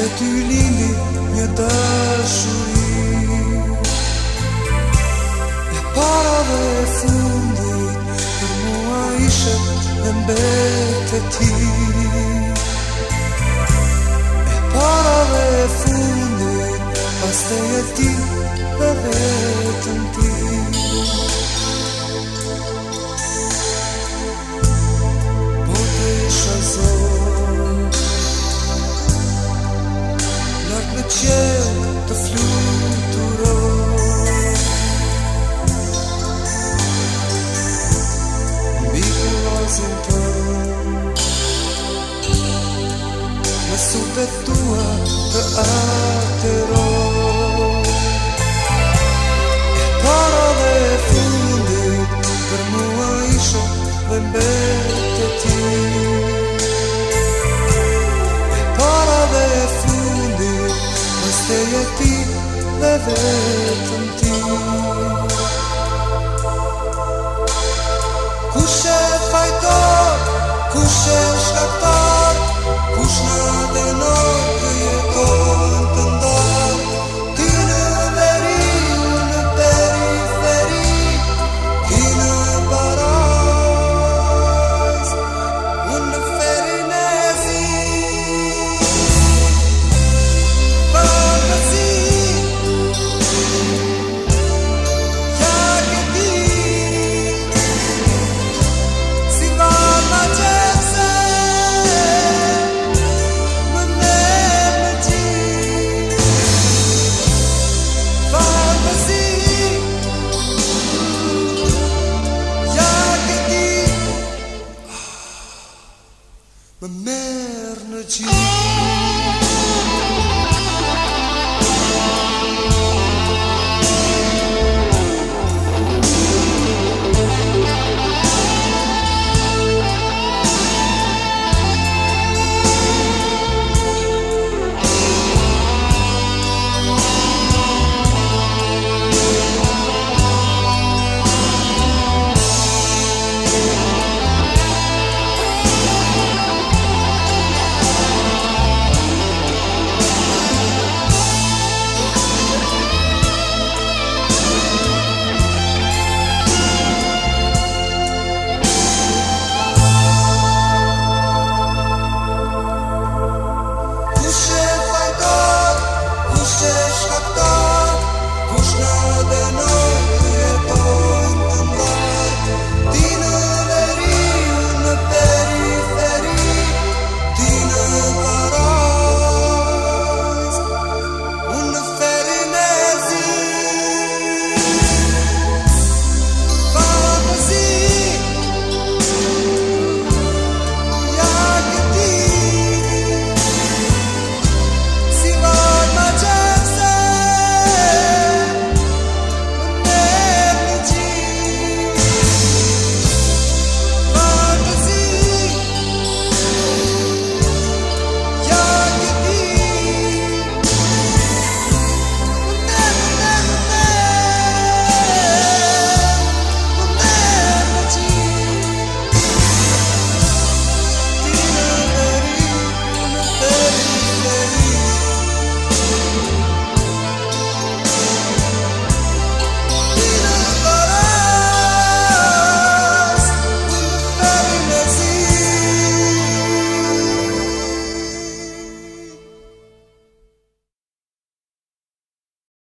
me ty lindi një dashuri E para dhe e fundit Për mua ishe e mbete ti E para dhe e fundit Pas të jeti dhe vetën ti Këtë tua të atërroj E para dhe fundit Kër mua isho dhe mbetët ti E para dhe e fundit Më ste ti dhe vetën ti Kushe Mamerna de.